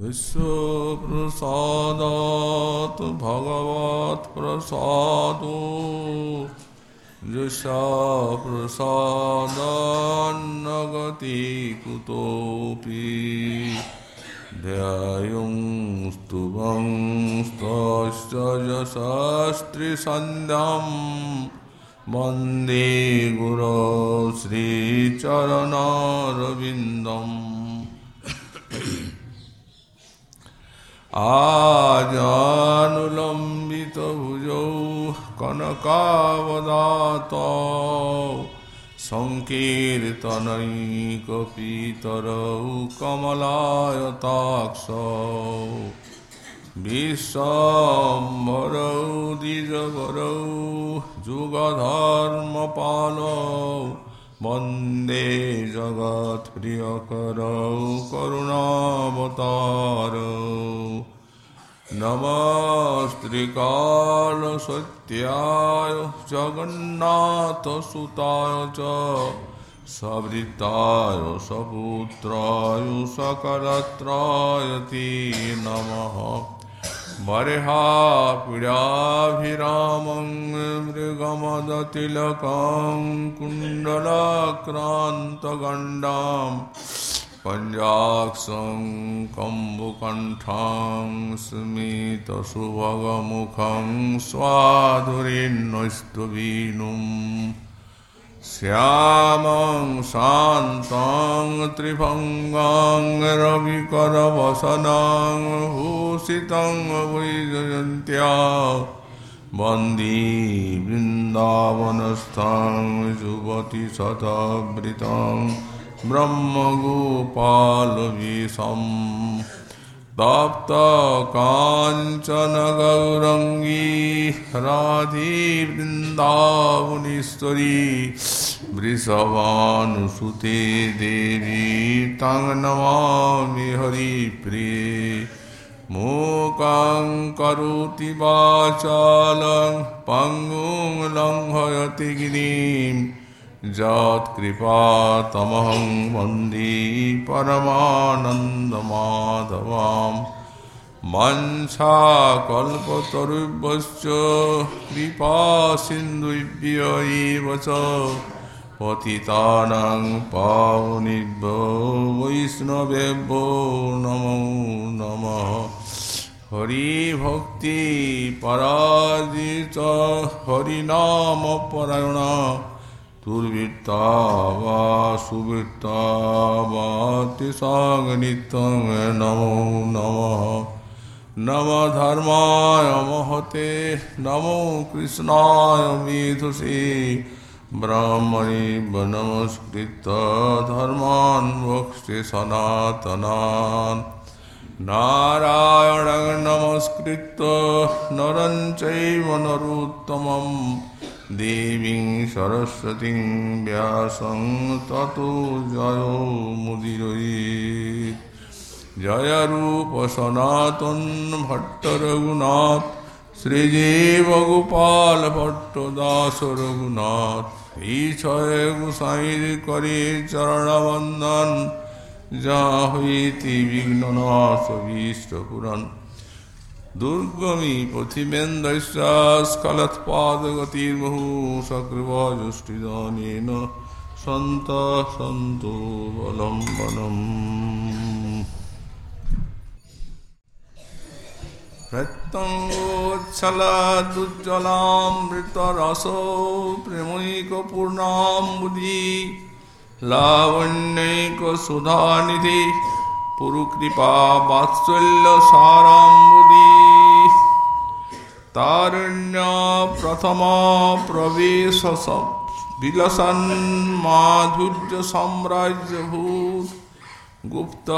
विश्वप्रसादात् भगवत्प्रसादो जशाप्रसादान्नगति कुतोऽपि ध्यायुं स्तुभं स्तश्च यशस्त्रीसन्ध्यां वन्दे गुरो श्रीचरणारविन्दम् आजानुलम्बितभुजौ कनकावदातौ। सङ्कीर्तनैकपितरौ कमलायताक्षौ। विश्वम्भरौ द्विजवरौ जुगधर्मपालौ। वंदे जगत्प्रियकरौ करुणावतारौ। नमस्त्रिकालसत्याय जगन्नाथसुताय च सवृताय सपुत्राय सकलत्राय ते नमः। बर्हापुराभिरामं मृगमदतिलकं कुण्डलाक्रान्तगण्डां पञ्जाक्षं कम्बुकण्ठां स्मितसुभगमुखं स्वाधुरीन्नस्तुवीनुम् श्यामं शान्तं त्रिभङ्गां रविकरवसनां भूषितं वैजयन्त्या वन्दी वृन्दावनस्थां युवति शतवृतम् ब्रह्मगोपालवेशं तप्तकाञ्चनगौरङ्गी राधे वृन्दावनेश्वरी वृषभानुसुते देवी तं नमामि हरिप्रिये मूकं करोति वाचालं पङ्गुं लङ्घयति गिरिम् যৎকৃপাতমহং বন্দে পরমানন্দমাধবাম মনসা কল্পতরুভ্যশ্চ কৃপা সিন্ধুভ্যৈব চ পতিতানাং পাবনিভ্য নম নম হরি ভক্তি পরাজিত হরিনাম পরায়ণ दुर्वृत्ता वा वा तिसाङ्नित्यं नमो नमः। नम धर्माय महते, नमो कृष्णाय मेधुषे ब्राह्मणे नमस्कृत धर्मान् वक्ष्ये सनातनान्। नारायणं नमस्कृत्य, नरं चैव नरोत्तमम्। দেবী সরস্বতী ব্যাসং তত জয় মুদির জয় রূপ সনাতন ভট্ট রঘুনাথ শ্রীজীব গোপাল ভট্ট দাস রঘুনাথ, এই ছয় গোসাই করে চরণবন্দন যা হইতি বিঘ্ন নাশ পুরাণ। दुर्गमी पृथिवेन्द्रैश्चास्खलत्पादगतिर्महु सकृवाजुष्टिदानेन सन्ता सन्तो बलम्बनम् प्रत्यङ्गोच्छलादुज्ज्वलामृतरसो प्रेमैकपूर्णाम्बुधि लावण्यैकसुधानिधि पुरुकृपा वात्सल्यसाराम्बुधि সারাম্বুধি তারণ্য প্রথম প্রবেশ বিলসন মাধুর্য সাম্রাজ্যভূত গুপ্ত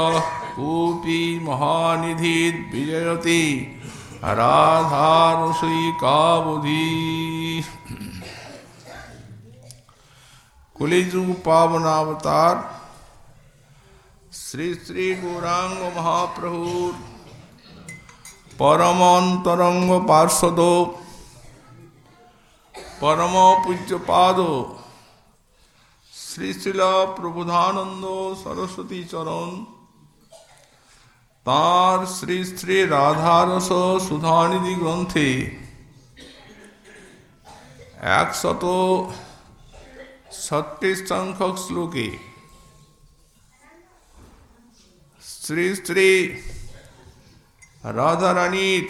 কোপি মহানিধি বিজয়তি রাধারসিকাবধি কলিযুগ পাবনাবতার শ্রী শ্রী গৌরাঙ্গ মহাপ্রভুর পরম অন্তরঙ্গ পার্শ্বদ পরম পূজ্যপাদ শ্রী শিল প্রবুধানন্দ সরস্বতী চরণ তাঁর শ্রী শ্রী রাধারস সুধানিধি গ্রন্থে একশত ছত্রিশ সংখ্যক শ্লোকে শ্রী শ্রী রাধারানীর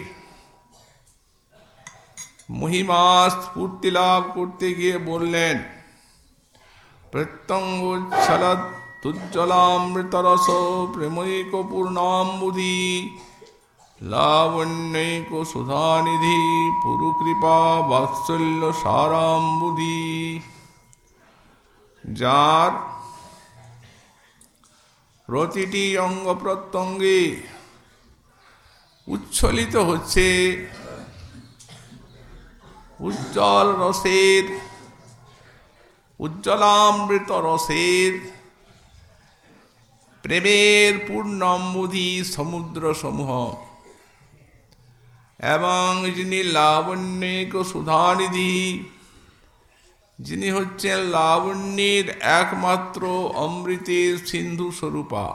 মহিমা স্ফূর্তি লাভ করতে গিয়ে বললেন প্রত্যঙ্গোচ্ছলত তুজ্জলামৃতরস প্রেমৈক পূর্ণাম্বুধি লাবণ্যৈক সুধানিধি পুরুকৃপা বাৎসল্য সারাম্বুধি যার প্রতিটি অঙ্গ প্রত্যঙ্গে উচ্ছলিত হচ্ছে। উজ্জ্বল রসের, উজ্জ্বলামৃত রসের, প্রেমের পূর্ণম্বুধি সমুদ্র সমূহ এবং যিনি লাবণ্যিক সুধানিধি, যিনি হচ্ছেন লাবণ্যের একমাত্র অমৃতের সিন্ধু স্বরূপা।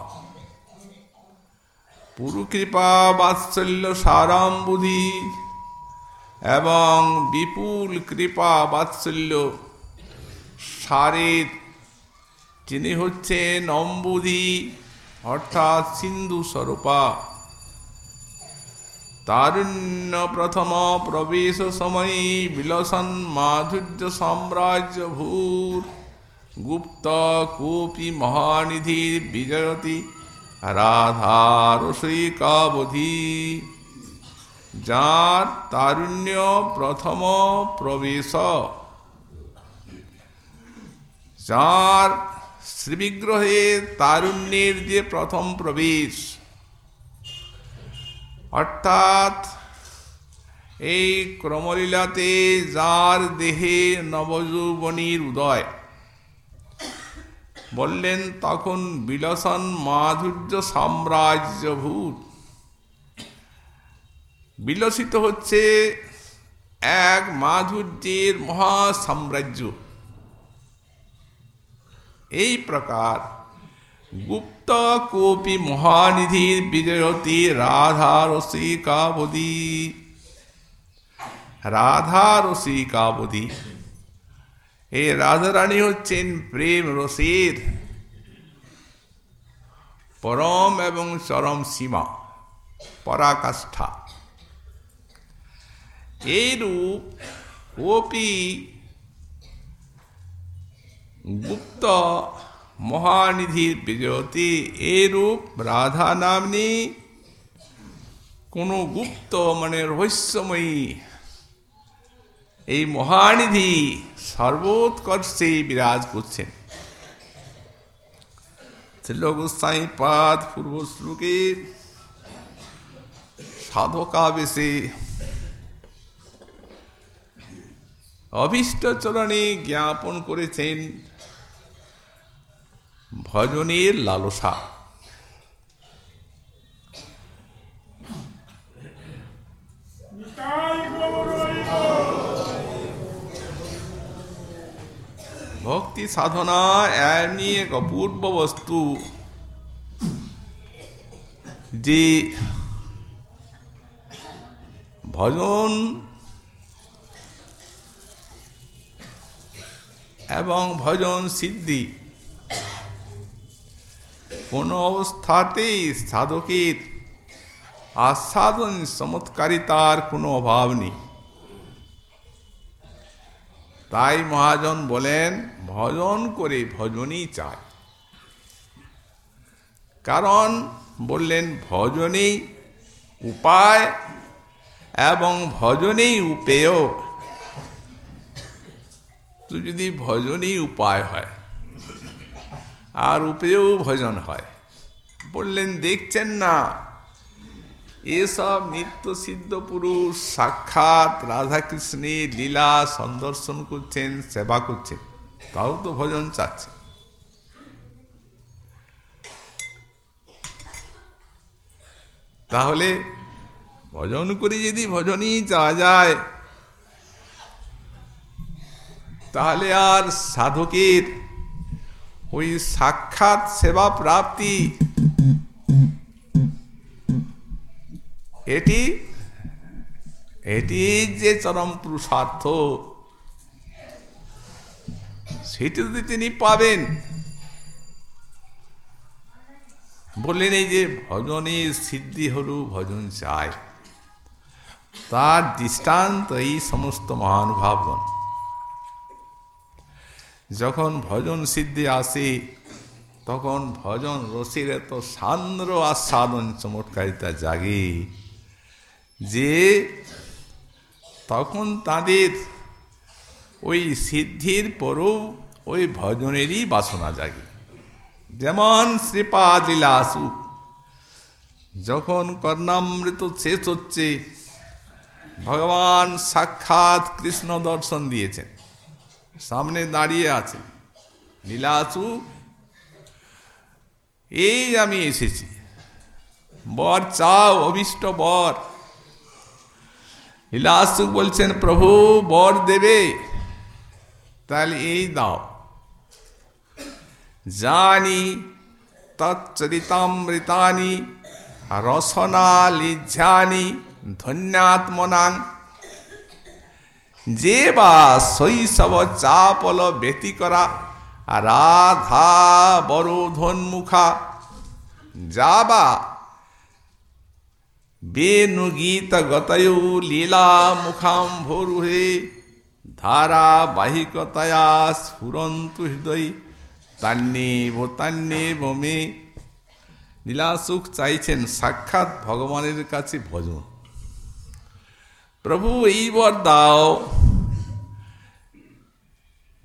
পুরুকৃপা বাৎসল্য সারাম্বুধি এবং বিপুল কৃপা বাৎসল্য সারের যিনি হচ্ছেন অম্বুধি অর্থাৎ সিন্ধু স্বরূপা। তারুণ্য প্রথম প্রবেশ সময়ে বিলসন মাধুর্য সাম্রাজ্য ভূর গুপ্ত কোপি মহানিধির বিজয়তি রাধারসিকাবধি। যার তারুণ্য প্রথম প্রবেশ। যার শ্রীবিগ্রহে তারুণ্যের যে প্রথম প্রবেশ। অর্থাৎ এই ক্রমলীলাতে যার দেহে নবযৌবনীর উদয়। বললেন, তখন বিলসন মাধুর্য সাম্রাজ্য সাম্রাজ্যভূত। বিলসিত হচ্ছে এক মাধুর্যের মহা সাম্রাজ্য এই প্রকার গুপ্ত কোপি মহানিধির বিজয়তী রাধা রসিকাবধি। রাধা রসিকাবধি এই রাধারানী হচ্ছেন প্রেম রসের পরম এবং চরম সীমা, পরাকাষ্ঠা। এইরূপ কোপি গুপ্ত মহানিধির বিজয়তী এরূপ রাধা নামনি কোনো গুপ্ত মানে রহস্যময়ী এই মহানিধি সর্বোৎকর্ষে বিরাজ করছেন। পাদ পূর্ব শ্লোকে সাধকাবেশে অভীষ্ট চরণে জ্ঞাপন করেছেন ভজনের লালসা। ভক্তি সাধনা এমনি এক অপূর্ব বস্তু। যে ভজন এবং ভজন সিদ্ধি কোনো অবস্থাতেই সাধকের আস্বাদন চমৎকারিতার কোনো অভাব নেই। তাই মহাজন বলেন, ভজন করে ভজনই চায় কারণ বললেন, ভজনেই উপায় এবং ভজনেই উপেয় তো যদি ভজনই উপায় হয়, আর উপেয় ভজন হয়, বললেন, দেখছেন না এসব নিত্য সিদ্ধ পুরুষ, সাক্ষাৎ রাধাকৃষ্ণের লীলা সন্দর্শন করছেন, সেবা করছেন। তাও তো ভজন চাচ্ছে। তাহলে ভজন করে যদি ভজনই চাওয়া যায়, তাহলে আর সাধকের ওই সাক্ষাৎ সেবা প্রাপ্তি এটি এটি যে চরম পুরুষার্থ, সেটি যদি তিনি পাবেন, বললেন এই যে ভজনের সিদ্ধি হল, ভজন চায় তার দৃষ্টান্ত এই সমস্ত মহানুভাবগণ। যখন ভজন সিদ্ধি আসে, তখন ভজন রসির এত সান্দ্র আস্বাদন চমৎকারিতা জাগে। যে তখন তাদের ওই সিদ্ধির পরও ওই ভজনেরই বাসনা জাগে। যেমন শ্রীপাদ লীলাসু যখন কর্ণামৃত শেষ হচ্ছে, ভগবান সাক্ষাৎ কৃষ্ণ দর্শন দিয়েছেন। সামনে দাঁড়িয়ে আছে লীলাসু এই আমি এসেছি। বর চাও, অভিষ্ট বর। লীলাসু বলছেন, প্রভু, বর দেবে। তাহলে এই দাও। জানি তচ্চরিতামৃতানি রসনালিঝানি ধন্যাত্মনাং যে বা শৈশব চাপল ব্যতি করা রাধা বরোধন্মুখা। যাবা বেনুগীত গতয় লীলা মুখাম ভোরুহে ধারাবাহিকতয়া স্ফুরন্তু হৃদয় তান্নেব তান্নেব মে লীলাসুখ চাইছেন সাক্ষাৎ ভগবানের কাছে ভজন প্রভু এই বর দাও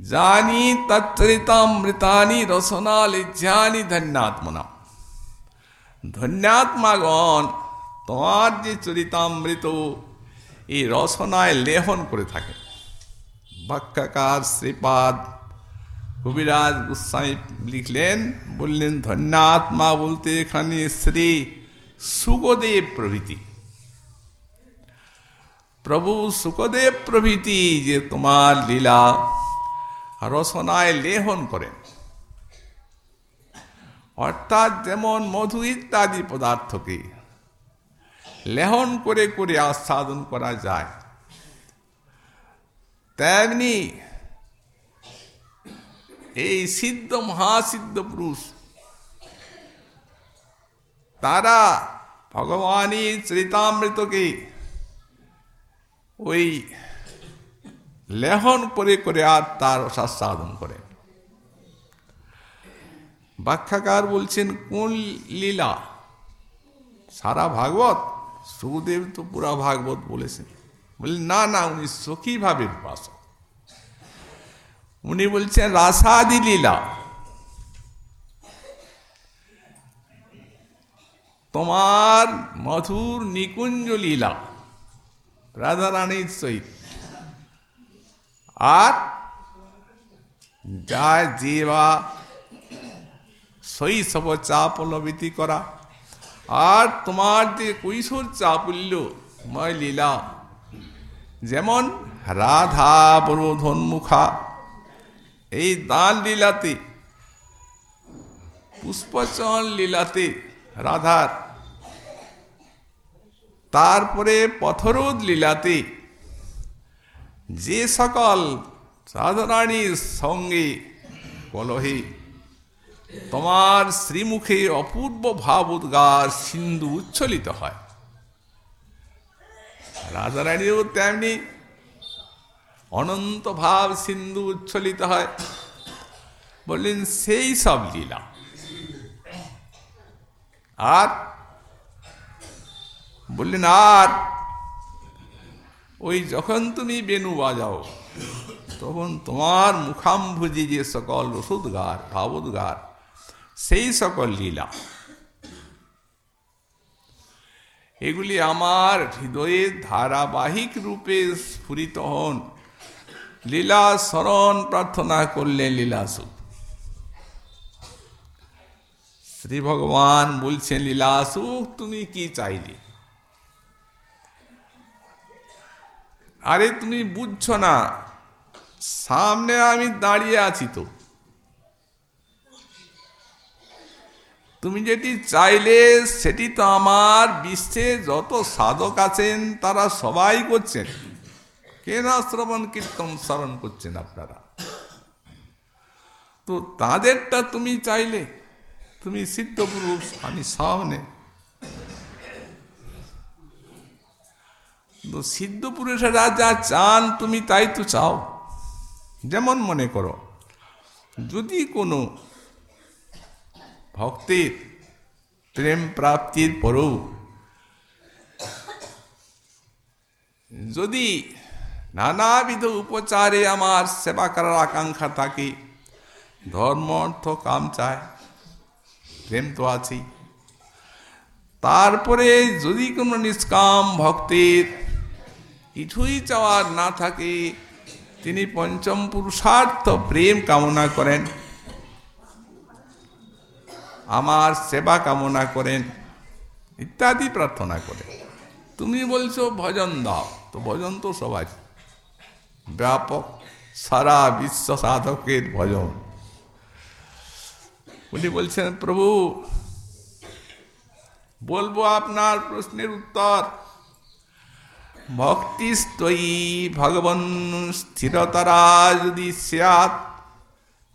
জানি তচ্চরিতামৃতানি রসনালিজ্ঞানি ধন্যাত্মনা ধন্যাত্মাগণ তোমার যে চরিতামৃত। এই রসনায় লেহন করে থাকে। বাক্যাকার শ্রীপাদ কবিরাজ গোস্বামী লিখলেন, বললেন, ধন্যাত্মা বলতে এখানে শ্রী সুগদেব প্রভৃতি। প্রভু সুখদেব প্রভৃতি যে তোমার লীলা। রসনায় লেহন করেন। অর্থাৎ যেমন মধু ইত্যাদি পদার্থকে লেহন করে করে আস্বাদন করা যায়। তেমনি এই সিদ্ধ মহাসিদ্ধ পুরুষ, তারা ভগবানই চরিতামৃতকে ওই লেহন করে করে আর তার সাধন করে। ব্যাখ্যাকার বলছেন, কোন লীলা? সারা ভাগবত? সুদেব তো পুরা ভাগবত বলেছেন। বললেন, না না, উনি সখী ভাবে উপাসক উনি বলছেন, রাসাদি লীলা। তোমার মধুর নিকুঞ্জ লীলা। রাধারানীর সহিত। আর যা যেবা শৈশব চাপলবিতি করা। আর তোমার যে কৈশোর চাপুল্য ময় লীলা, যেমন রাধা বরোধন্মুখা এই দান লীলাতে পুষ্পচন লীলাতে রাধার, তারপরে পথরোদ লীলাতে, যে সকল সাধনানীর সঙ্গে কলহে তোমার শ্রীমুখে অপূর্ব ভাব উদ্গার সিন্ধু উচ্ছলিত হয়। রাজা রাধারানীও তেমনি অনন্ত ভাব সিন্ধু উচ্ছলিত হয়। বললেন, সেই সব লীলা। আর বললেন, আর ওই যখন তুমি বেনু বাজাও, তখন তোমার মুখাম্ভুজি যে সকল রসুদগার, ভাবোদ্গার সেই সকল লীলা। এগুলি আমার হৃদয়ে ধারাবাহিক রূপে স্ফুরিত হন। লীলা স্মরণ প্রার্থনা করলে লীলাসু শ্রী ভগবান বলছেন লীলাসু তুমি কি চাইলে? আরে, তুমি বুঝছ না, সামনে আমি দাঁড়িয়ে আছি তো। তুমি যেটি চাইলে, সেটি তো আমার। বিশ্বে যত সাধক আছেন, তারা সবাই করছেন। কে না শ্রবণ কীর্তন স্মরণ করছেন আপনারা। তো তাদেরটা তুমি চাইলে, তুমি সিদ্ধ পুরুষ, আমি সামনে। তো সিদ্ধ পুরুষেরা যা চান, তুমি তাই তো চাও। যেমন মনে করো, যদি কোনো ভক্তের প্রেম প্রাপ্তির পরেও। যদি নানাবিধ উপচারে আমার সেবা করার আকাঙ্ক্ষা থাকে, ধর্ম, অর্থ, কাম চায় প্রেম তো আছেই। তারপরে যদি কোনো নিষ্কাম ভক্তের কিছুই চাওয়ার না থাকে, তিনি পঞ্চম পুরুষার্থ প্রেম কামনা করেন। আমার সেবা কামনা করেন, ইত্যাদি প্রার্থনা করেন। তুমি বলছো ভজন দাও, তো ভজন তো সবাই। ব্যাপক, সারা বিশ্ব সাধকের ভজন। উনি বলছেন, প্রভু, বলব আপনার প্রশ্নের উত্তর। ভক্তিস্তয়ী ভগবন স্থিরতারা যদি স্যাত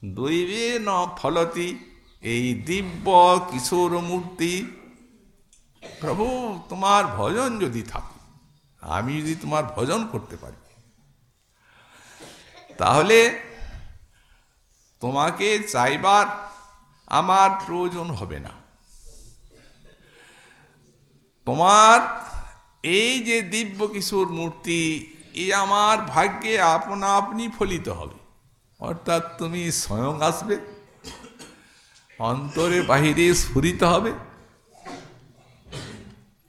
দৈবে ন ফলতি এই দিব্য কিশোর মূর্তি। প্রভু, তোমার ভজন যদি থাকে, আমি যদি তোমার ভজন করতে পারি, তাহলে তোমাকে চাইবার আমার প্রয়োজন হবে না। তোমার এই যে দিব্য কিশোর মূর্তি, এ আমার ভাগ্যে আপনা আপনি ফলিত হবে। অর্থাৎ তুমি স্বয়ং আসবে। অন্তরে বাহিরে স্ফুরিত হবে,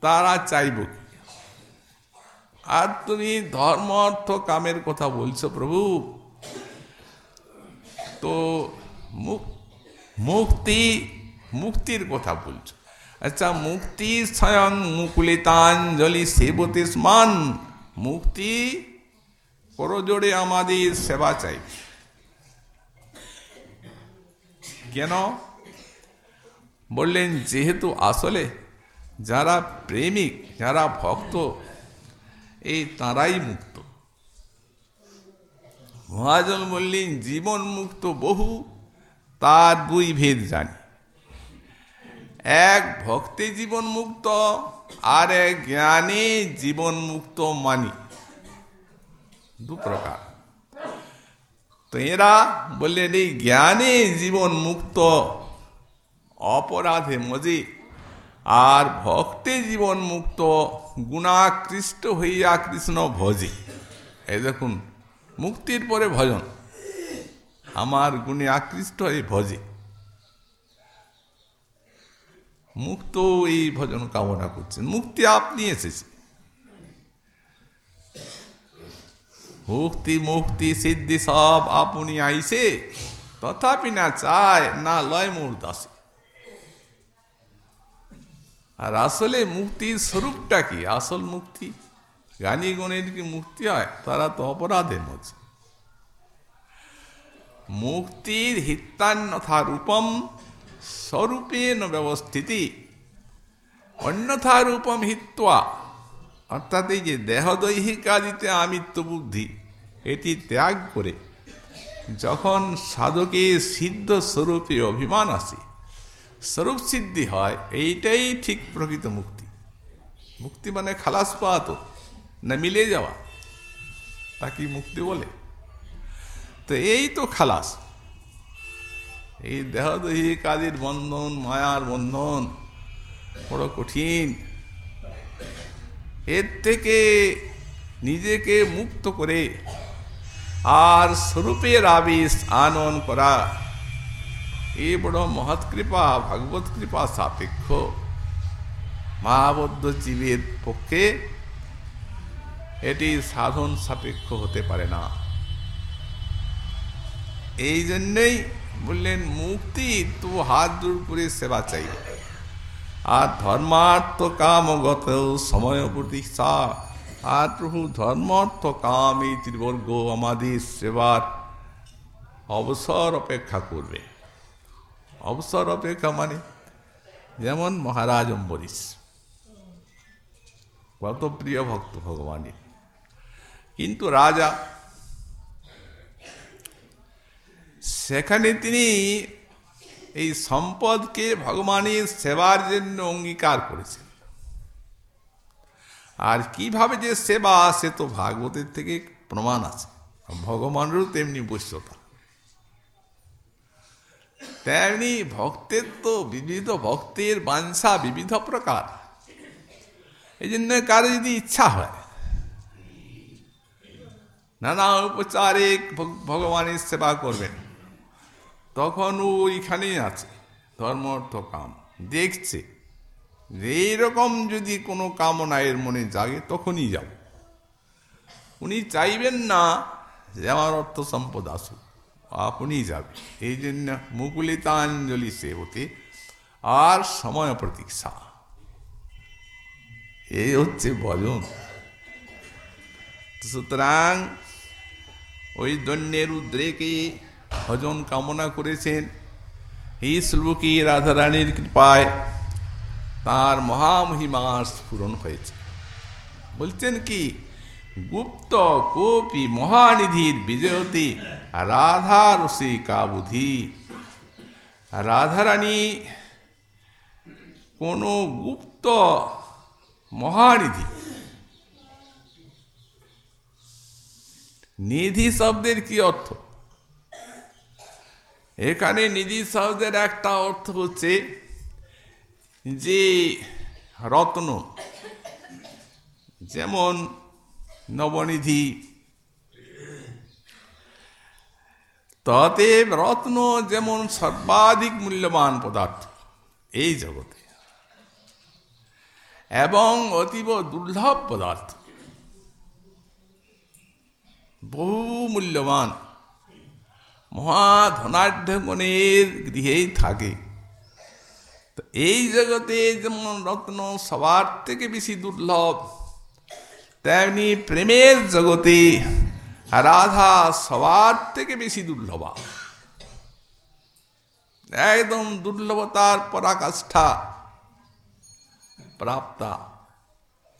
তারা চাইব কি? আর তুমি ধর্ম, অর্থ, কামের কথা বলছো প্রভু। তো মুক্তি, মুক্তির কথা বলছো। আচ্ছা মুক্তি স্বয়ং মুকুলিতাঞ্জলি সেবতে স্মান। মুক্তি করজোড়ে আমাদের সেবা চাই। কেন? বললেন, যেহেতু আসলে যারা প্রেমিক, যারা ভক্ত, এই তারাই মুক্ত। মহাজন বললেন, জীবন মুক্ত বহু, তার দুই ভেদ জানি। এক, ভক্তি জীবন মুক্ত, আর এক, জ্ঞানে জীবন মুক্ত মানি। দু প্রকার। তো এরা বললেন, এই জ্ঞানে জীবন মুক্ত অপরাধে মজে। আর ভক্তে জীবন মুক্ত গুণাকৃষ্ট হইয়া কৃষ্ণ ভজে। এই দেখুন, মুক্তির পরে ভজন। আমার গুণে আকৃষ্ট হয়ে ভজে। মুক্ত এই ভজন কামনা করছেন মুক্তি আপনি এসেছে। মুক্তি মুক্তি, সিদ্ধি সব আপনি আইসে তথাপি না চায়, না লয় মোর দাসে আর আসলে মুক্তির স্বরূপটা কি? আসল মুক্তি? জ্ঞানী গণের কি মুক্তি হয়? তারা তো অপরাধের মধ্যে। মুক্তির হিত্তান্যথা রূপম স্বরূপেন ব্যবস্থিতি। অন্যথা রূপম হিত্বা। অর্থাৎ এই যে দেহদৈহিকাদিতে আমিত্ব বুদ্ধি, এটি ত্যাগ করে যখন সাধকের সিদ্ধ স্বরূপে অভিমান আসে স্বরূপ সিদ্ধি হয়, এইটাই ঠিক প্রকৃত মুক্তি। মুক্তি মানে খালাস পাওয়া তো, না মিলে যাওয়া তাকে মুক্তি বলে? তো এই তো খালাস। এই দেহদহী কাজের বন্ধন, মায়ার বন্ধন, বড় কঠিন। এর থেকে নিজেকে মুক্ত করে আর স্বরূপের আবেশ আনন করা এ বড় মহৎ কৃপা ভাগবত কৃপা সাপেক্ষ। মহাবদ্ধ জীবের পক্ষে এটি সাধন সাপেক্ষ হতে পারে না। এই জন্যই বললেন, মুক্তি তো হাত দূর করে সেবা চাই। আর ধর্মার্থ কামগত সময় প্রতীক্ষা আর প্রভু, ধর্মার্থ কাম এই ত্রিবর্গ আমাদের সেবার অবসর অপেক্ষা করবে। অবসর অপেক্ষা মানে যেমন মহারাজ অম্বরীশ। কত প্রিয় ভক্ত ভগবানের কিন্তু রাজা, সেখানে তিনি এই সম্পদকে ভগবানের সেবার জন্য অঙ্গীকার করেছেন। আর কীভাবে যে সেবা, সে তো ভাগবতের থেকে প্রমাণ আছে। ভগবানেরও তেমনি বৈশ্যতা। তেমনি ভক্তের তো বিবিধ ভক্তের বাঞ্ছা, বিবিধ প্রকার। এই জন্য কারও যদি ইচ্ছা হয়, নানা উপচারে ভগবানের সেবা করবেন। তখন ওইখানেই আছে ধর্ম অর্থ কাম দেখছে এইরকম যদি কোনো কামনা এর মনে জাগে, তখনই যাব। উনি চাইবেন না যে আমার অর্থ সম্পদ আসুক। আপনি যাবে এই জন্য মুকুলিতাঞ্জলি সেবতে আর সময় প্রতীক্ষা। এই হচ্ছে ভজন। সুতরাং ওই দৈন্যের উদ্রেকে ভজন কামনা করেছেন। এই শ্লোকে রাধারানীর কৃপায় তার মহামহিমা স্ফুরণ হয়েছে। বলছেন কি, গুপ্ত কোপি মহানিধির বিজয়তী রাধা রসিকা কাবুধি। রাধারানী কোন গুপ্ত মহানিধি। নিধি শব্দের কি অর্থ? এখানে নিধি শব্দের একটা অর্থ হচ্ছে যে রত্ন। যেমন নবনিধি ততে রত্ন যেমন সর্বাধিক মূল্যবান পদার্থ, এই জগতে। এবং অতীব দুর্লভ পদার্থ। বহু মূল্যবান। মহাধনাঢ্যগণের গৃহেই থাকে। তো এই জগতে যেমন রত্ন সবার থেকে বেশি দুর্লভ, তেমনি প্রেমের জগতে রাধা সবার থেকে বেশি দুর্লভা। একদম দুর্লভতার পরাকাষ্ঠা প্রাপ্তা।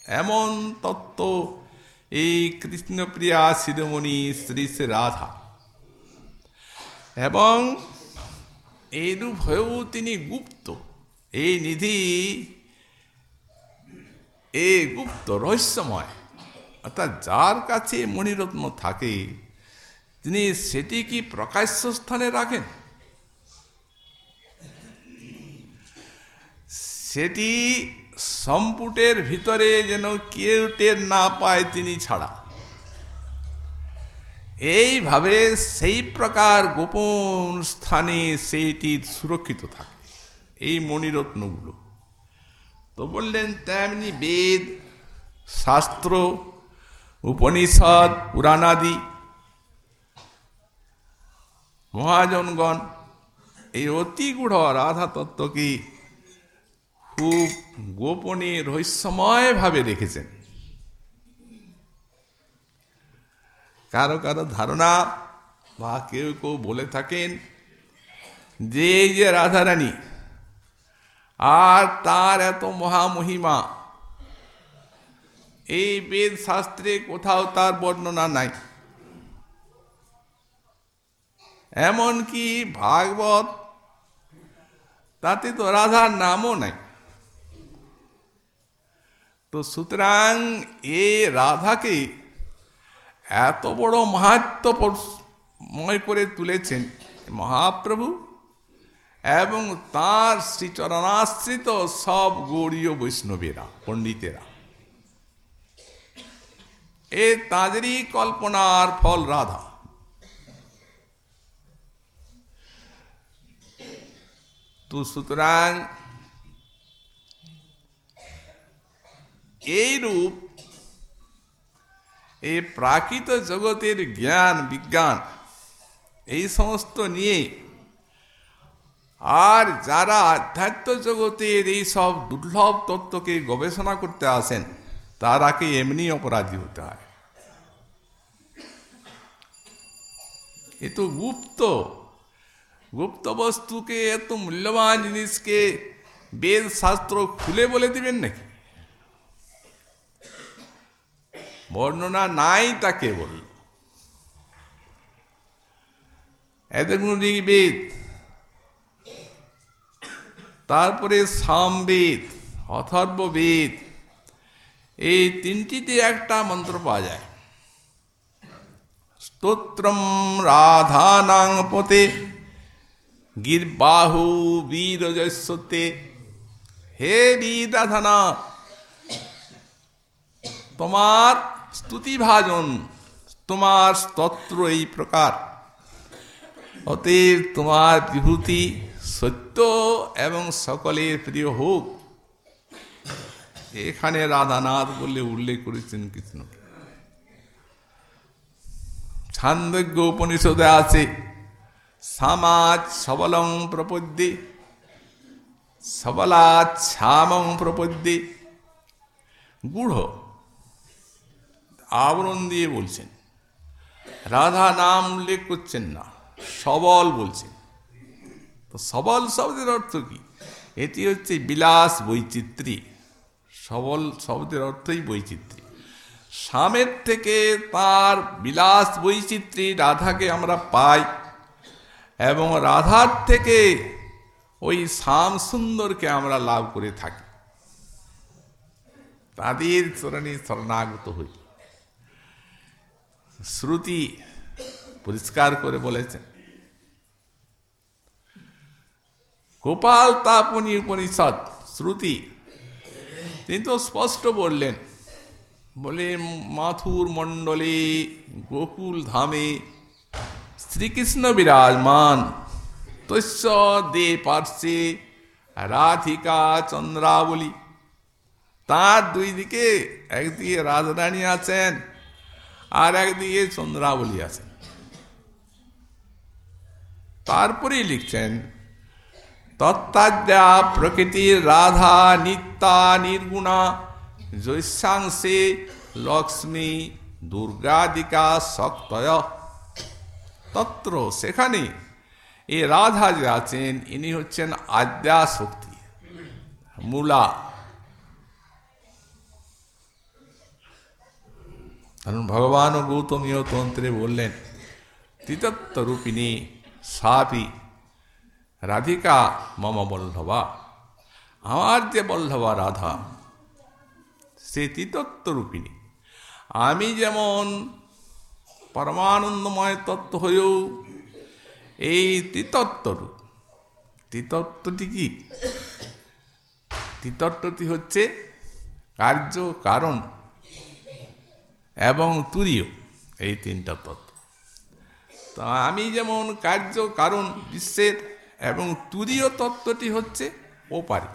এমন তত্ত্ব এই কৃষ্ণপ্রিয়া শিরোমণি শ্রী শ্রী রাধা। এবং এইরূপ হয়েও তিনি গুপ্ত। এই নিধি এ গুপ্ত রহস্যময়। অর্থাৎ যার কাছে মণিরত্ন থাকে, তিনি সেটি কি প্রকাশ্য স্থানে রাখেন? সেটি সম্পুটের ভিতরে যেন কেউ টের না পায় তিনি ছাড়া। এইভাবে সেই প্রকার গোপন স্থানে সেইটি সুরক্ষিত থাকে, এই মণিরত্নগুলো। তো বললেন, তেমনি বেদ, শাস্ত্র উপনিষদ, পুরাণাদি, মহাজনগণ, এই অতি গূঢ় রাধা তত্ত্বকে খুব গোপনে রহস্যময়ভাবে রেখেছেন। কারও কারও ধারণা বা কেউ কেউ বলে থাকেন যে এই যে রাধারানী, আর তার এত মহামহিমা এই বেদ শাস্ত্রে কোথাও তার বর্ণনা নাই। এমনকি ভাগবত, তাতে তো রাধার নামও নাই। তো সুতরাং এ রাধাকে এত বড় মাহাত্মময় করে তুলেছেন মহাপ্রভু এবং তার শ্রীচরণাশ্রিত সব গৌরীয় বৈষ্ণবেরা, পণ্ডিতেরা। এ তাদেরই কল্পনার ফল রাধা। তো সুতরাং এই রূপ এই প্রাকৃত জগতের জ্ঞান, বিজ্ঞান, এই সমস্ত নিয়ে আর যারা আধ্যাত্ম জগতের এই সব দুর্লভ তত্ত্বকে গবেষণা করতে আসেন তারাকে এমনি অপরাধী হতে হয় এ তো গুপ্ত গুপ্ত বস্তুকে এত মূল্যবান জিনিসকে বেদ শাস্ত্র খুলে বলে দিবেন নাকি বর্ণনা নাই তাকে বল ঋগ্বেদ তারপরে সামবেদ অথর্ববেদ এই তিনটিতে একটা মন্ত্র পাওয়া যায়। স্তোত্রম রাধানাং পতে, গির্বাহু বীরজস্বতে, হে বিদাধানা তোমার স্তুতিভাজন তোমার স্তত্র এই প্রকার। অতএব তোমার বিভূতি সত্য এবং সকলের প্রিয় হোক। এখানে রাধানাথ বলে উল্লেখ করেছেন কৃষ্ণ। ছান্দজ্ঞ উপনিষদে আছে সমাজ সবলং প্রপদ্যে সবলাচ্ছামং প্রপদ্যে। গূঢ় আবরণ দিয়ে বলছেন, রাধা নাম উল্লেখ করছেন না, সবল বলছেন। তো সবল শব্দের অর্থ কি? এটি হচ্ছে বিলাস বৈচিত্র্য। সবল শব্দের অর্থই বৈচিত্র্য। স্বামের থেকে তার বিলাস বৈচিত্র্যে রাধাকে আমরা পাই এবং রাধার থেকে ওই শ্যাম সুন্দরকে আমরা লাভ করে থাকি। তাদের চরণে শরণাগত হই। শ্রুতি পরিষ্কার করে বলেছেন, গোপাল তাপনি উপনিষদ, শ্রুতি তিনি তো স্পষ্ট বললেন, বলে মাথুর মণ্ডলে গোকুল ধামে শ্রীকৃষ্ণ বিরাজমান। তস্য দে পার্শ্বে রাধিকা চন্দ্রাবলী। তার দুই দিকে একদিকে রাজরানী আছেন আর একদিকে চন্দ্রাবলী আছেন। তারপরেই লিখছেন তত্ত্বাদ্যা প্রকৃতির রাধা নিত্যা নির্গুণা। জৈসাংশে লক্ষ্মী দুর্গাদিকা শক্তয় তত্র সেখানে এই রাধা যে আছেন, ইনি হচ্ছেন আদ্যা শক্তি মূলা। কারণ ভগবান গৌতমীয় তন্ত্রে বললেন তিতত্বরূপিণী সাপি রাধিকা, মম বল্লভা, আমার যে বল্লভা রাধা, সে তিতত্বরূপিণী। আমি যেমন পরমানন্দময় তত্ত্ব হয়েও এই তিতত্বরূপ। তিতত্বটি কি? তিতত্বটি হচ্ছে কার্য, কারণ এবং তুরীয় এই তিনটা তত্ত্ব। তো আমি যেমন কার্য, কারণ বিশ্বের এবং তুরীয় তত্ত্বটি হচ্ছে ওপারি।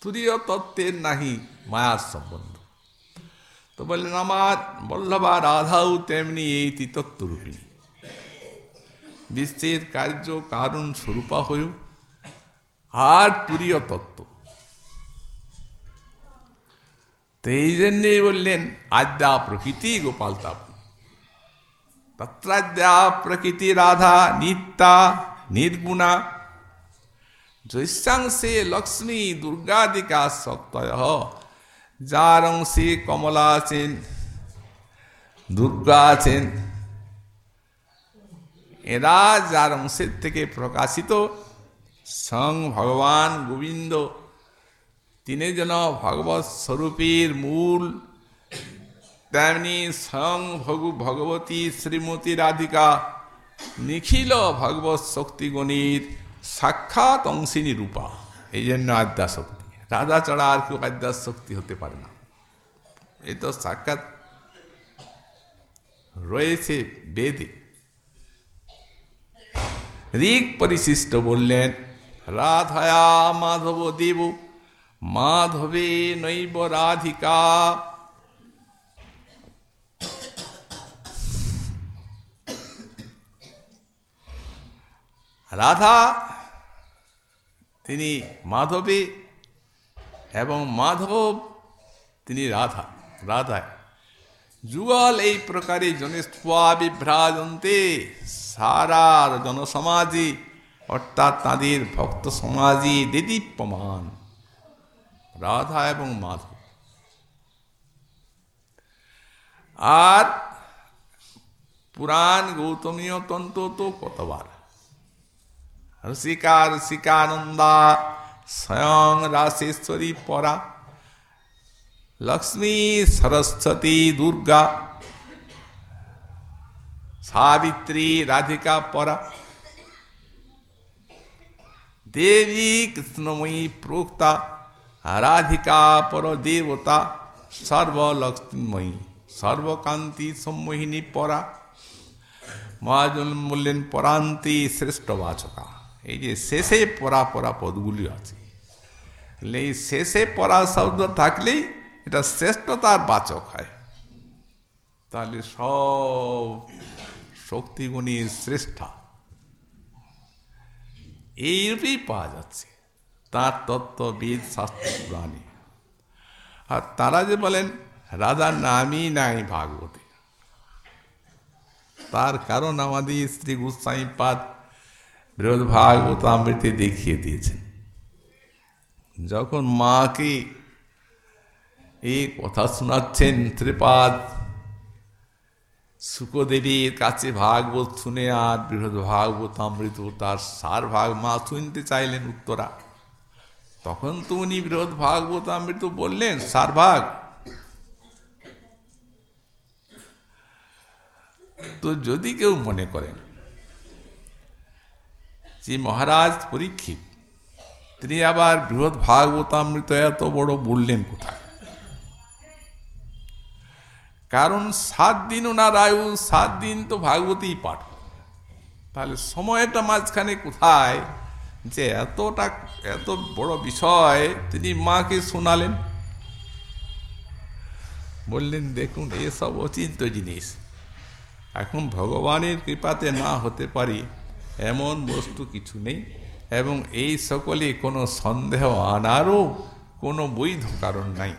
তুরীয় তত্ত্বের নাহি মায়ার সম্বন্ধ। তো বললেন, আমার বল্লভা রাধাও তেমনি এই তিতত্বরূপিণী বিশ্বের কার্য কারণ স্বরূপা হয়েও আর তুরীয় তত্ত্ব। তো এই জন্যেই বললেন, আদ্যা প্রকৃতি গোপাল তাপ তত্রাদ্যা প্রকৃতি রাধা নিত্যা নির্গুণা। জৈসাংশে লক্ষ্মী দুর্গাদিকা সপ্তয়। যার অংশে কমলা আছেন, দুর্গা আছেন। এরা যার অংশের থেকে প্রকাশিত সং ভগবান গোবিন্দ। তিনি যেন ভগবত স্বরূপের মূল। তেমনি স্বয়ং ভগু ভগবতী শ্রীমতী রাধিকা। নিখিল ভগবত শক্তিগণীর সাক্ষাৎ অংশিনী রূপা। এই জন্য আদ্যা শক্তি। রাধা ছাড়া আর কেউ আদ্যা শক্তি হতে পারে না। এই তো সাক্ষাৎ রয়েছে বেদে। ঋক পরিশিষ্ট বললেন, রাধায়া মাধব দেব মাধবে নৈব রাধিকা রাধা, তিনি মাধবে এবং মাধব তিনি রাধা, রাধায়। যুগল এই প্রকারে জনেস্বা বিভ্রাজন্তে সারা জনসমাজে, অর্থাৎ তাদের ভক্ত সমাজে দেদীপ্যমান, রাধা এবং মাধব। আর পুরাণ গৌতমীয় তন্ত্র তো কতবার? রসিকা রসিকানন্দা স্বয়ং রাশেশ্বরী পরা লক্ষ্মী সরস্বতী দুর্গা সাবিত্রী রাধিকা পরা দেবী কৃষ্ণময়ী প্রোক্তা রাধিকা পর দেবতা সর্বলক্ষ্মীময়ী সর্বকান্তি সম্মোহিনী পরা মহাজন বললেন পরান্তি শ্রেষ্ঠ বাচকা এই যে শেষে পরা পরা পদগুলি আছে। এই শেষে পরা শব্দ থাকলেই এটা শ্রেষ্ঠতার বাচক হয়। তাহলে সব শক্তিগুণী শ্রেষ্ঠা। এইরূপেই পাওয়া যাচ্ছে। তার তত্ত্ববিদ শাস্ত্র, পুরাণী। আর তারা যে বলেন রাধার নামই নাই ভাগবতী। তার কারণ আমাদের শ্রী গোস্বাই পাদ বৃহৎ ভাগবত আমৃতি দেখিয়ে দিয়েছেন। যখন মাকে এই কথা শোনাচ্ছেন ত্রিপাদ সুখদেবীর কাছে ভাগবত শুনে আর বৃহৎ ভাগবত আমৃত তার সার ভাগ মা শুনতে চাইলেন উত্তরা। তখন তো উনি বৃহৎ ভাগবত আমৃত বললেন সার ভাগ তো যদি কেউ মনে করেন যে মহারাজ পরীক্ষিত। তিনি আবার বৃহৎ ভাগবতামৃত এত বড় বললেন কোথায়? কারণ সাত দিন ওনার আয়ু, সাত দিন তো ভাগবতী পাঠ। তাহলে সময়টা মাঝখানে কোথায়? যে এতটা, এত বড় বিষয় তিনি মাকে শোনালেন। বললেন, দেখুন এসব অচিন্ত জিনিস। এখন ভগবানের কৃপাতে না হতে পারি এমন বস্তু কিছু নেই। এবং এই সকলে কোনো সন্দেহ আনারও কোনো বৈধ কারণ নাই।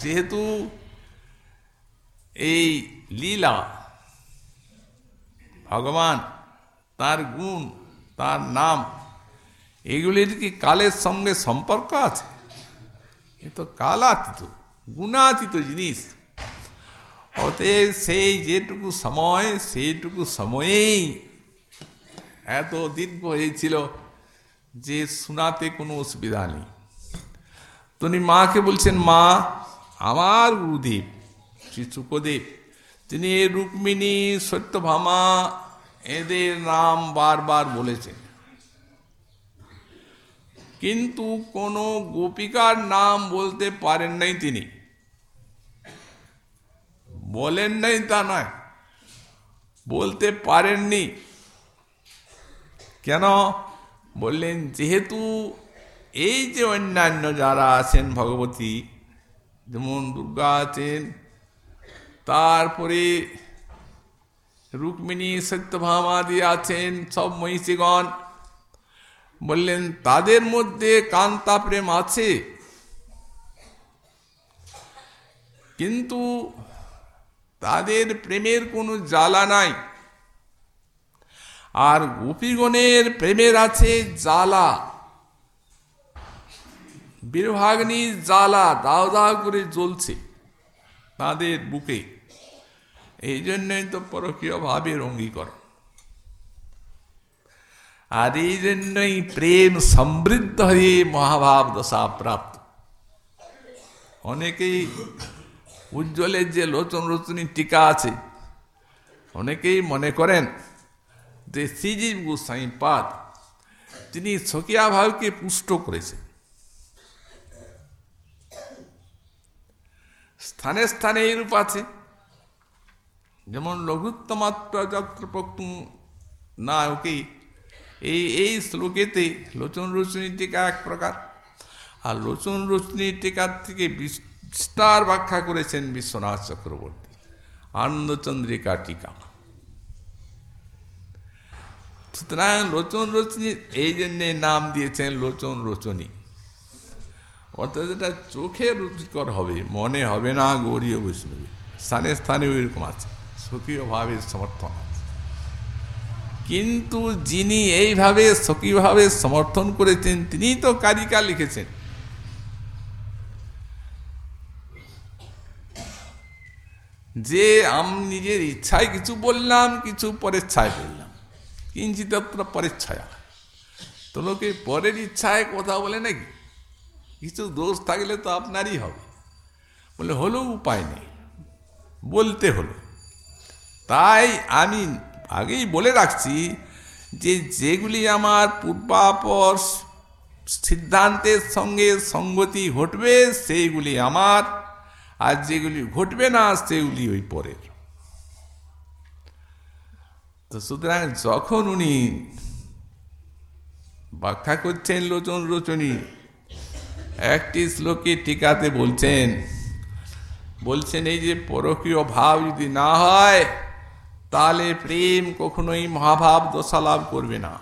যেহেতু এই লীলা ভগবান, তার গুণ, তার নাম, এগুলির কি কালের সঙ্গে সম্পর্ক আছে? এ তো কালাতীত, গুণাতীত জিনিস। অতএব সেই যেটুকু সময়, সেইটুকু সময়েই এত দীর্ঘ হয়েছিল যে শোনাতে কোনো অসুবিধা নেই। তিনি মাকে বলছেন, মা, আমার গুরুদেব, শ্রী সুখদেব তিনি রুক্মিণী, সত্যভামা, এদের নাম বারবার বলেছেন। কিন্তু কোনো গোপিকার নাম বলতে পারেন নাই তিনি। বলেন নাই তা নয়। বলতে পারেননি। কেন? বললেন, যেহেতু এই যে অন্যান্য যারা আছেন ভগবতী, যেমন দুর্গা আছেন, তারপরে রুক্মিণী সত্যভামাদি আছেন, সব মহিষীগণ, বললেন, তাদের মধ্যে কান্তা প্রেম আছে। কিন্তু তাদের প্রেমের কোনো জ্বালা নাই। আর গোপীগণের প্রেমের আছে জ্বালা। বীরভাগ্নি জ্বালা দাও দাও করে জ্বলছে তাদের বুকে। এই জন্যই তো পরকীয় ভাবের অঙ্গীকরণ আর এই জন্যই প্রেম সমৃদ্ধ হয়ে মহাভাব দশা প্রাপ্ত। অনেকেই উজ্জ্বলের যে লোচন রচনী টিকা আছে, অনেকেই মনে করেন যে শ্রীজীব গোস্বাই পাদ, তিনি সকিয়া ভাবকে পুষ্ট করেছেন। স্থানে স্থানে এইরূপ আছে। যেমন লঘুত্তমাত্রা যত্রপক্তু না ওকে এই এই শ্লোকেতে লোচন রচনী টিকা এক প্রকার। আর লোচন রচনী টিকার থেকে বিস্তার ব্যাখ্যা করেছেন বিশ্বনাথ চক্রবর্তী। আনন্দচন্দ্রিকা টিকা। সুতরাং লোচন রচনী এই জন্যে নাম দিয়েছেন লোচন রচনী অর্থাৎ এটা চোখে রুচিকর হবে, মনে হবে না গৌরীয় বৈষ্ণবী। স্থানে স্থানে ওইরকম আছে, স্বকীয় ভাবের সমর্থন আছে। কিন্তু যিনি এইভাবে সখীভাবে সমর্থন করেছেন তিনি তো কারিকা লিখেছেন। যে আমি নিজের ইচ্ছায় কিছু বললাম, কিছু পরের ছায় বললাম। কিঞ্চিত পরের ছায়া। তো লোকে পরের ইচ্ছায় কথা বলে নাকি? কিছু দোষ থাকলে তো আপনারই হবে। বলে হলেও উপায় নেই। বলতে হলো। তাই আমি আগেই বলে রাখছি যে, যেগুলি আমার পূর্বাপর সিদ্ধান্তের সঙ্গে সঙ্গতি ঘটবে, সেইগুলি আমার আর যেগুলি ঘটবে না, সেগুলি ওই পরের। তো সুতরাং যখন উনি ব্যাখ্যা করছেন লোচন রোচনী, একটি শ্লোকে টিকাতে বলছেন বলছেন, এই যে পরকীয় ভাব যদি না হয়, তাহলে প্রেম কখনোই মহাভাব দশা লাভ করবে না।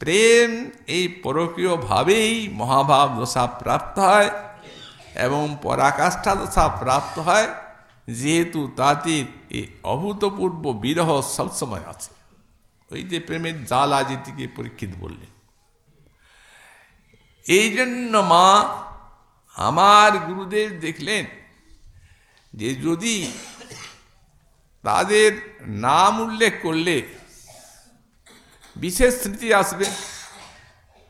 প্রেম এই পরকীয় ভাবেই মহাভাব দশা প্রাপ্ত হয় এবং পরাকাষ্ঠা দশা প্রাপ্ত হয়, যেহেতু তাদের এই অভূতপূর্ব বিরহ সবসময় আছে। ওই যে প্রেমের জাল আজিটিকে পরীক্ষিত বললেন এই জন্য মা আমার গুরুদেব দেখলেন যে যদি তাদের নাম উল্লেখ করলে বিশেষ স্মৃতি আসবে।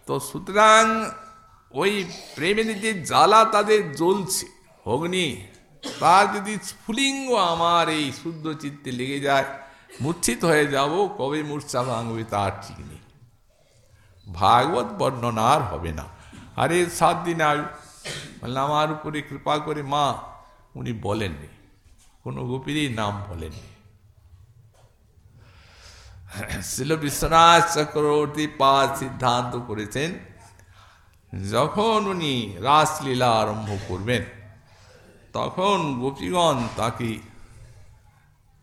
তো সুতরাং ওই প্রেমের যে জ্বালা তাদের জ্বলছে, অগ্নি, তার যদি স্ফুলিঙ্গ আমার এই শুদ্ধ চিত্তে লেগে যায়, মূর্ছিত হয়ে যাব, কবে মূর্ছা ভাঙবে তার ঠিক নেই। ভাগবত বর্ণনার হবে না। আরে সাত দিন আয়ু। বললাম, আমার উপরে কৃপা করে মা। উনি বলেননি। কোনো গোপীরই নাম বলেননি। শিল বিশ্বনাথ চক্রবর্তী পা সিদ্ধান্ত করেছেন, যখন উনি রাসলীলা আরম্ভ করবেন, তখন গোপীগণ তাকে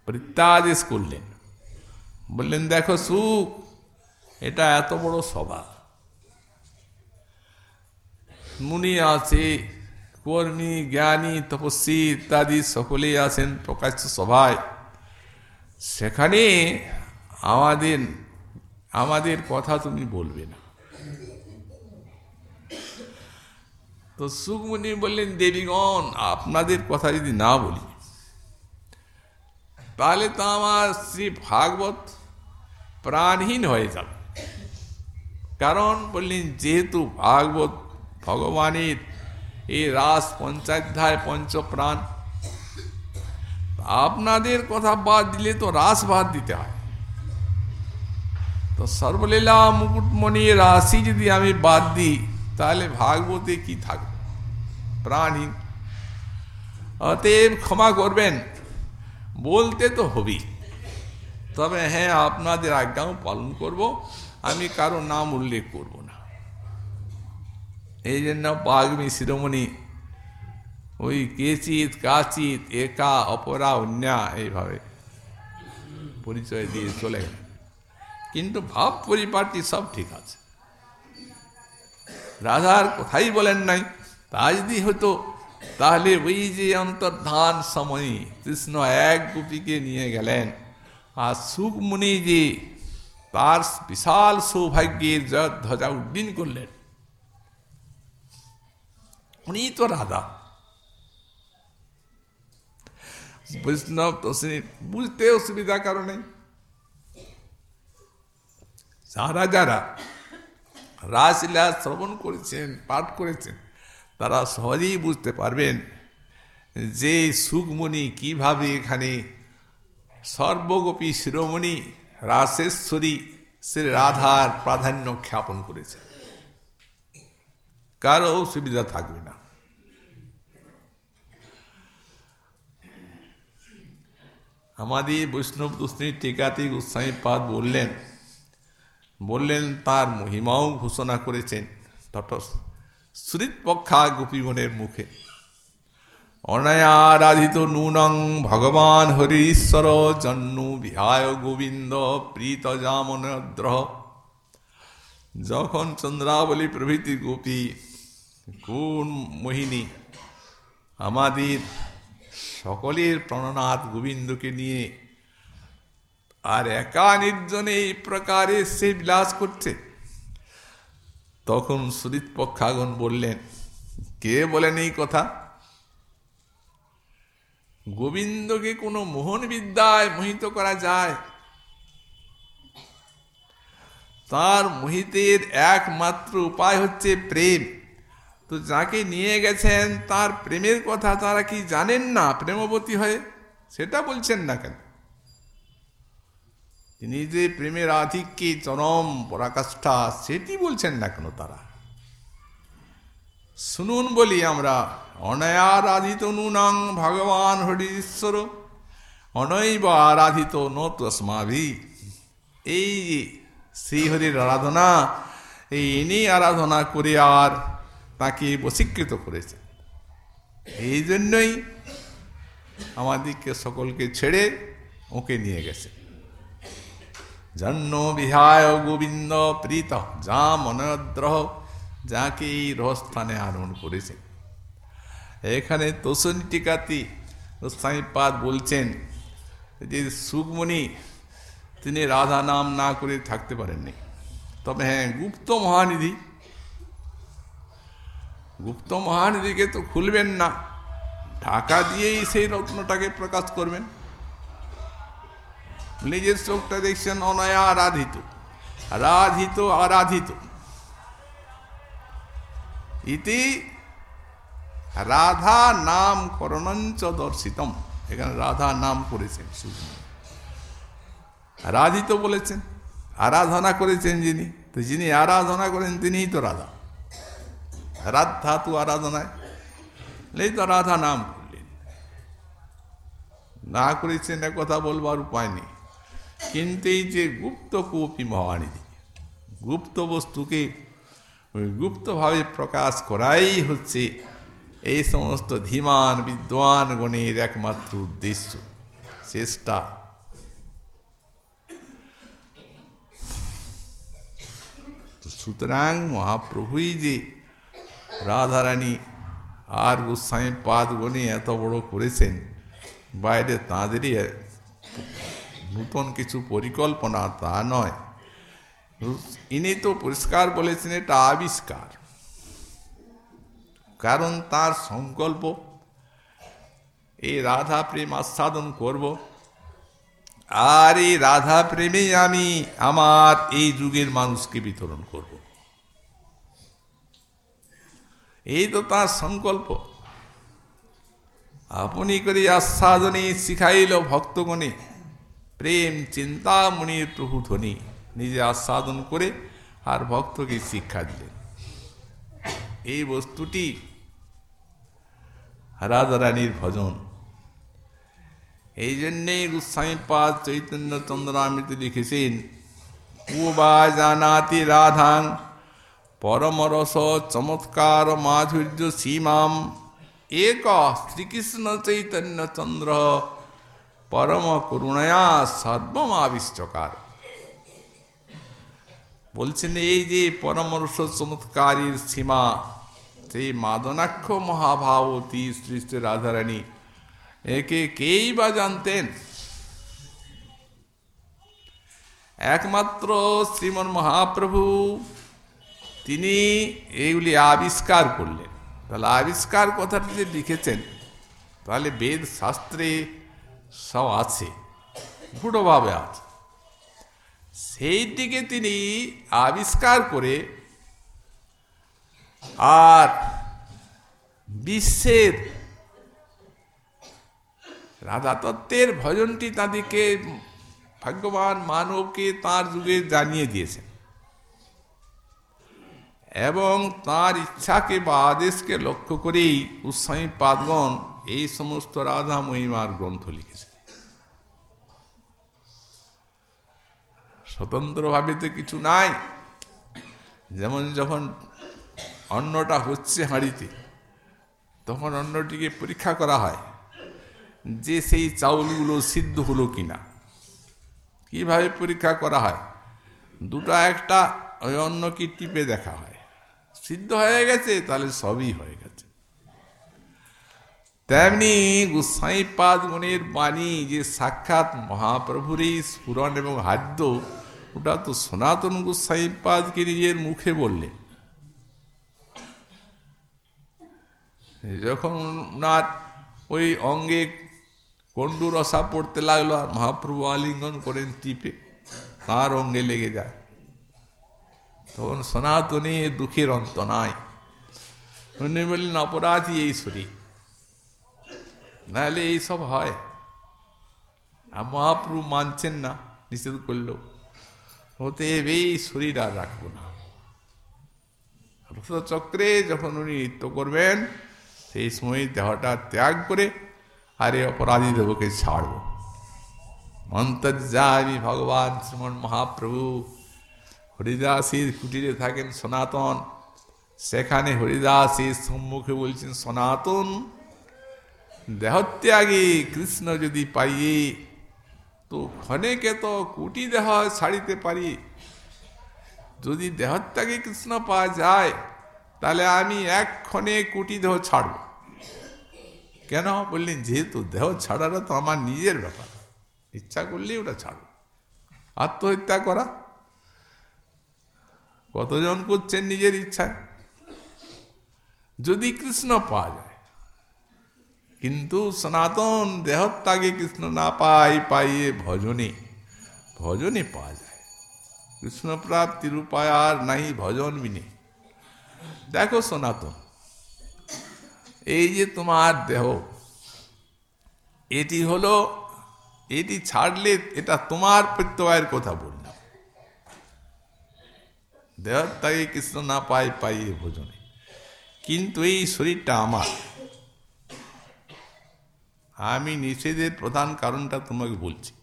প্রত্যাদেশ করলেন। বললেন, দেখো সুখ, এটা এত বড় সভা। মুনি আছে, কর্মী, জ্ঞানী, তপস্বী ইত্যাদি সকলেই আছেন প্রকাশ্য সভায়। সেখানে আমাদের আমাদের কথা তুমি বলবে না। তো সুখমণি বললেন, দেবীগণ, আপনাদের কথা যদি না বলি, তাহলে তো আমার শ্রী ভাগবত প্রাণহীন হয়ে যাবে। কারণ বললেন, যেহেতু ভাগবত ভগবানের এই রাস পঞ্চাধ্যায় পঞ্চপ্রাণ, আপনাদের কথা বাদ দিলে তো রাস বাদ দিতে হয়। তো সর্বলীলা মুকুটমণি রাশি যদি আমি বাদ দিই, তাহলে ভাগবতে কি থাকবে? প্রাণহীন অতএব ক্ষমা করবেন। বলতে তো হবেই। তবে হ্যাঁ আপনাদের আজ্ঞাও পালন করব। আমি কারও নাম উল্লেখ করব না। এই জন্য বাগ্মী শিরোমণি, ওই কেচিত কাচিত একা, অপরা, অন্যা, এইভাবে পরিচয় দিয়ে চলে গেল। কিন্তু ভাব পরিপাটি সব ঠিক আছে। রাধার কথাই বলেন নাই তা যদি হতো, তাহলে ওই যে অন্তর্ধান সময় কৃষ্ণ এক গোপীকে নিয়ে গেলেন। আর সুখমুনি যে তার বিশাল সৌভাগ্যের ধ্বজা উড্ডীন করলেন। উনি তো রাধা বৈষ্ণব তো বুঝতে অসুবিধা কারণে যারা যারা রাসলীলা শ্রবণ করেছেন, পাঠ করেছেন, তারা সহজেই বুঝতে পারবেন যে সুখমণি কীভাবে এখানে সর্বগোপী শিরোমণি রাসেশ্বরী শ্রী রাধার প্রাধান্য খ্যাপন করেছে। কারও অসুবিধা থাকবে না। আমাদের বৈষ্ণব দুষ্ণীর টিকাতে গোস্বামী পাদ বললেন বললেন, তার মহিমাও ঘোষণা করেছেন। তটস্থ শ্রীপক্ষা গোপীগণের মুখে। অনায়ারাধিত নূনং ভগবান হরিশ্বর জন্নু বিহায় গোবিন্দ প্রীত জামনদ্রহ। যখন চন্দ্রাবলী প্রভৃতি গোপী কোন মোহিনী, আমাদের সকলের প্রণনাথ গোবিন্দকে নিয়ে আর একা নির্জনে এই প্রকারে সে বিলাস করছে। তখন সুরিত পক্ষাগণ বললেন, কে বলেন এই কথা? গোবিন্দকে কোনো মোহন বিদ্যায় মোহিত করা যায়? তার মোহিতের একমাত্র উপায় হচ্ছে প্রেম। তো যাকে নিয়ে গেছেন, তার প্রেমের কথা তারা কি জানেন না? প্রেমবতী হয়ে? সেটা বলছেন না কেন? তিনি যে প্রেমের আধিক্যে চরম পরাকাষ্ঠা, সেটি বলছেন না কেন তারা? শুনুন বলি আমরা, অনয়ারাধিত নুনাং ভগবান হরিশ্বর, অনৈব আরাধিত ন তস্মাভি এই শ্রীহরির আরাধনা, এই ইনি আরাধনা করে আর তাকে বশীকৃত করেছে এই জন্যই আমাদেরকে সকলকে ছেড়ে ওকে নিয়ে গেছে জন্ম বিহায় গোবিন্দ প্রীত, যা মনদ্রহ যাকে এই রহস্থানে আরোহণ করেছে। এখানে তোষণ টিকাতি সাইপাদ বলছেন যে সুকমণি তিনি রাধা নাম না করে থাকতে পারেননি। তবে হ্যাঁ গুপ্ত মহানিধি, গুপ্ত মহানিধিকে তো খুলবেন না। ঢাকা দিয়েই সেই রত্নটাকে প্রকাশ করবেন। নিজের চোখটা দেখছেন অনয়া আরাধিত। রাধিত আরাধিত। ইতি রাধা নাম করণঞ্চ দর্শিতম। এখানে রাধা নাম করেছেন রাধিত বলেছেন, আরাধনা করেছেন যিনি। তো যিনি আরাধনা করেন, তিনিই তো রাধা। রাধা তু আরাধনায়। এই তো রাধা নাম করলেন। না করেছেন কথা বলবার উপায় নেই। কিন্তু এই যে গুপ্ত কপি মহানিধি। গুপ্ত বস্তুকে গুপ্তভাবে প্রকাশ করাই হচ্ছে এই সমস্ত ধীমান বিদ্বান গণের একমাত্র উদ্দেশ্য, চেষ্টা। সুতরাং মহাপ্রভুই যে রাধারানী আর গোস্বামী পাদ গণে এত বড় করেছেন, বাইরে তাঁদেরই নূতন কিছু পরিকল্পনা তা নয়। ইনি তো পরিষ্কার বলেছেন, এটা আবিষ্কার। কারণ তার সংকল্প, এই রাধা প্রেম আস্বাদন করব। আর এই রাধা প্রেমেই আমি আমার এই যুগের মানুষকে বিতরণ করব। এই তো তার সংকল্প। আপনি করে আস্বাদনে শিখাইল ভক্তগণে প্রেম চিন্তামণির প্রভু ধ্বনি। নিজে আস্বাদন করে আর ভক্তকে শিক্ষা দিলেন। এই বস্তুটি রাধারানীর ভজন। এই জন্যেই গোস্বামীপাদ চৈতন্য চন্দ্রামৃত লিখেছেন ও বা জানাতি রাধাং, পরমরস চমৎকার মাধুর্য সীমাম এক শ্রীকৃষ্ণ চৈতন্য চন্দ্র পরম করুণয়া সর্বম আবিষ্টকার। বলছেন, এই যে পরমর্ষ চমৎকারীর সীমা সেই মাদনাক্ষ মহাভাবতী শ্রী রাধারানী, একে কেই বা জানতেন? একমাত্র শ্রীমন মহাপ্রভু, তিনি এইগুলি আবিষ্কার করলেন। তাহলে আবিষ্কার কথাটি যে লিখেছেন, তাহলে বেদ শাস্ত্রে সব আছে। গূঢ়ভাবে আছে। সেইটিকে তিনি আবিষ্কার করে আর বিশ্বের রাধা তত্ত্বের ভজনটি তাদেরকে ভাগ্যবান মানবকে তার যুগে জানিয়ে দিয়েছেন এবং তার ইচ্ছাকে বা আদেশকে লক্ষ্য করেই উৎসাহী পাদগণ এই সমস্ত রাধা মহিমার গ্রন্থ লিখেছে। স্বতন্ত্রভাবে তো কিছু নাই। যেমন যখন অন্নটা হচ্ছে হাঁড়িতে, তখন অন্নটিকে পরীক্ষা করা হয় যে সেই চাউলগুলো সিদ্ধ হলো কিনা। কীভাবে পরীক্ষা করা হয়? দুটো একটা ওই অন্নকে টিপে দেখা হয়। সিদ্ধ হয়ে গেছে, তাহলে সবই হয়ে গেছে তেমনি গুসাইপাদ গুণের বাণী যে সাক্ষাৎ মহাপ্রভুরই স্ফুরণ এবং হাদ্য, ওটা তো সনাতন গুসাইপাদকে নিজের মুখে বললেন। যখন ওনার ওই অঙ্গে কন্ডু রসা পড়তে লাগল আর মহাপ্রভু আলিঙ্গন করেন টিপে, তার অঙ্গে লেগে যায়। তখন সনাতনে দুঃখের অন্ত নাই। উনি বললেন, অপরাধী এই শরীর। নাহলে এইসব হয়। আর মহাপ্রভু মানছেন না, নিষেধ করল। হতে এই শরীর আর রাখব না। চক্রে যখন উনি নৃত্য করবেন, সেই সময় দেহটা ত্যাগ করে আরে অপরাধী দেবকে ছাড়ব। মন্তর্যামি ভগবান শ্রীমন মহাপ্রভু হরিদাসীর কুটিরে থাকেন সনাতন। সেখানে হরিদাসীর সম্মুখে বলছেন, সনাতন দেহত্যাগী কৃষ্ণ যদি পাইয়ে, তো ক্ষণেকে তো কুটি দেহ ছাড়িতে পারি। যদি দেহত্যাগে কৃষ্ণ পাওয়া যায়, তাহলে আমি এক ক্ষণে কুটি দেহ ছাড়ব। কেন? বললেন, যেহেতু দেহ ছাড়াটা তো আমার নিজের ব্যাপার, ইচ্ছা করলেই ওটা ছাড়ব। আত্মহত্যা করা, কতজন করছেন নিজের ইচ্ছায়? যদি কৃষ্ণ পাওয়া যায় কিন্তু সনাতন দেহত্যাগে কৃষ্ণ না পাই, পাইয়ে ভজনে ভজনে পাওয়া যায়। কৃষ্ণ প্রাপ্তির উপায় আর নাই ভজন বিনে। দেখো সনাতন, এই যে তোমার দেহ, এটি হলো, এটি ছাড়লে এটা তোমার প্রত্যয়ের কথা বললাম। দেহত্যাগে কৃষ্ণ না পাই, পাইয়ে ভোজনে। কিন্তু এই শরীরটা আমার। আমি নিষেধের প্রধান কারণটা তোমাকে বলছি।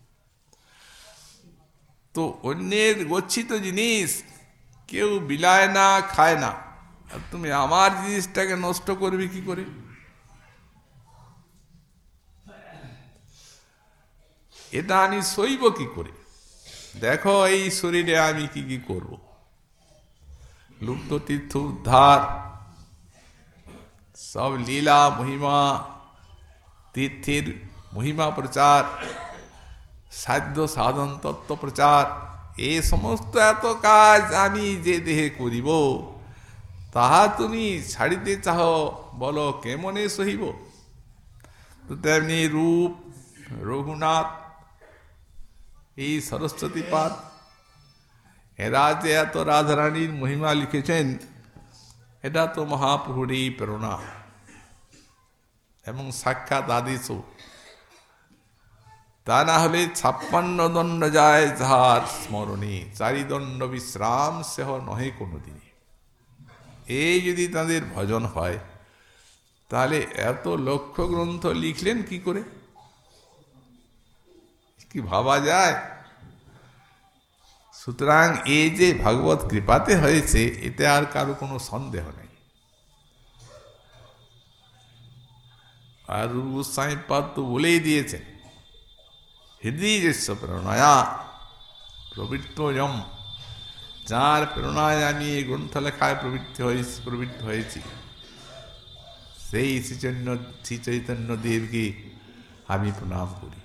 তো অন্যের গচ্ছিত জিনিস কেউ বিলায় না, খায় না। তুমি আমার জিনিসটাকে নষ্ট করবে কি করে? এটা আমি সইব কি করে? দেখো এই শরীরে আমি কি কি করব? লুপ্ত তীর্থ উদ্ধার, সব লীলা, মহিমা তীর্থের মহিমা প্রচার, সাধ্য সাধন তত্ত্ব প্রচার, এ সমস্ত এত কাজ আমি যে দেহে করিব, তাহা তুমি ছাড়িতে চাহ, বলো কেমনে সহিব? তেমনি রূপ, রঘুনাথ, এই সরস্বতী পাঠ এরা যে এত রাধারানীর মহিমা লিখেছেন, এটা তো মহাপ্রভুরই প্রেরণা। এবং সাক্ষাৎ আদেশ তা না হলে ছাপ্পান্ন দণ্ড যায় যাহার স্মরণে চারিদণ্ড বিশ্রাম সেহ নহে কোনো দিনে এই যদি তাদের ভজন হয়, তাহলে এত লক্ষ্য গ্রন্থ লিখলেন কি করে? কি ভাবা যায়? সুতরাং এই যে ভগবত কৃপাতে হয়েছে, এতে আর কারও কোনো সন্দেহ নেই। আর গোস্বামী পাদ তো বলেই দিয়েছেন। হৃদয় যেস্ব প্রেরণায়া প্রবৃত্তম যার প্রেরণায় আমি এই গ্রন্থ লেখায় প্রবৃত্তি হয়েছি, প্রবৃত্ত হয়েছি। সেই শ্রীচৈন্য শ্রী চৈতন্য দেবকে আমি প্রণাম করি।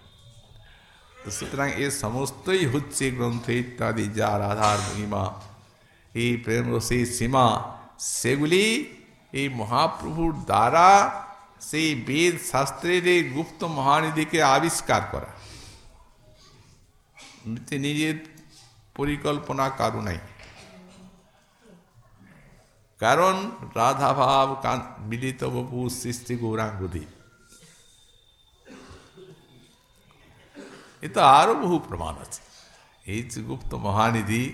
তো সুতরাং এ সমস্তই হচ্ছে গ্রন্থ ইত্যাদি যার আধার মহিমা। এই প্রেম, সেই সীমা, সেগুলি এই মহাপ্রভুর দ্বারা সেই বেদ শাস্ত্রের এই গুপ্ত মহানিধিকে আবিষ্কার করা। নিজের পরিকল্পনা কারও নাই। কারণ রাধাভাব বিদিত বপু সৃষ্টি গৌরাঙ্গদী এ তো আরও বহু প্রমাণ আছে। এই গুপ্ত মহানিধি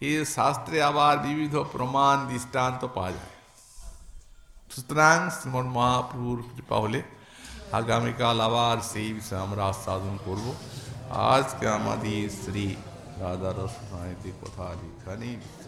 এই শাস্ত্রে আবার বিবিধ প্রমাণ দৃষ্টান্ত পাওয়া যায়। সুতরাং শ্রীমন মহাপ্রভুর কৃপা হলে আগামীকাল আবার সেই বিষয়ে আমরা আস্বাদন করব আজকে আমাদের শ্রী রাধা রসনায়তে কথা লিখানেই বিশ্রাম